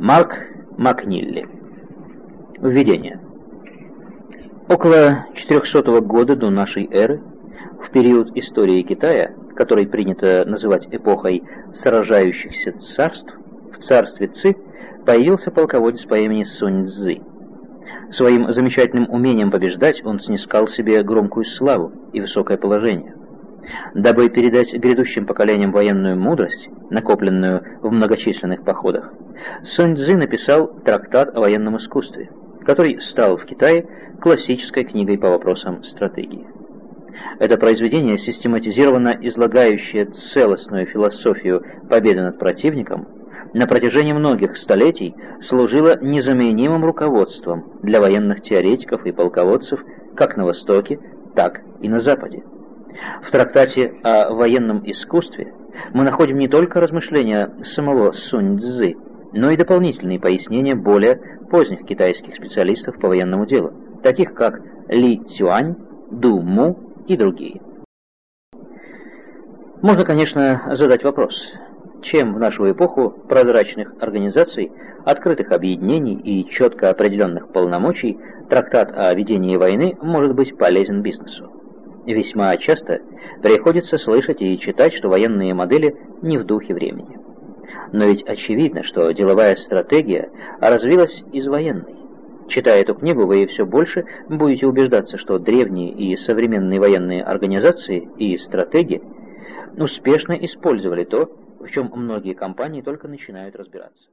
Марк Макнилли. Введение. Около 400 года до нашей эры, в период истории Китая, который принято называть эпохой сражающихся царств, в царстве Ци появился полководец по имени Сунь Цзы. Своим замечательным умением побеждать он снискал себе громкую славу и высокое положение. Дабы передать грядущим поколениям военную мудрость, накопленную в многочисленных походах, Сунь Цзы написал трактат о военном искусстве, который стал в Китае классической книгой по вопросам стратегии. Это произведение, систематизированно излагающее целостную философию победы над противником, на протяжении многих столетий служило незаменимым руководством для военных теоретиков и полководцев как на Востоке, так и на Западе. В трактате о военном искусстве мы находим не только размышления самого Сунь Цзы, но и дополнительные пояснения более поздних китайских специалистов по военному делу, таких как Ли Цюань, Ду Му и другие. Можно, конечно, задать вопрос, чем в нашу эпоху прозрачных организаций, открытых объединений и четко определенных полномочий трактат о ведении войны может быть полезен бизнесу. Весьма часто приходится слышать и читать, что военные модели не в духе времени. Но ведь очевидно, что деловая стратегия развилась из военной. Читая эту книгу, вы все больше будете убеждаться, что древние и современные военные организации и стратегии успешно использовали то, в чем многие компании только начинают разбираться.